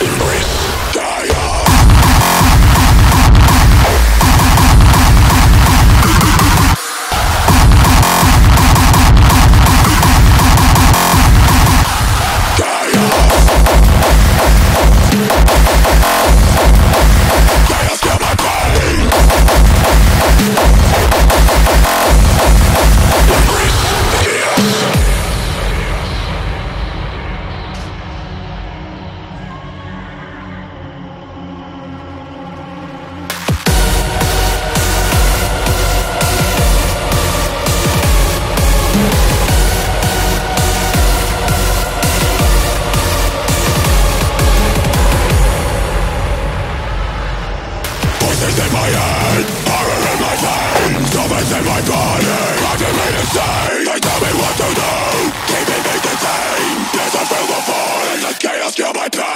Evo. Ashes in my head, horror in my veins Zombies in my body, Watching me insane They tell me what to do, keeping me detained There's a field of fire, this chaos kill my pain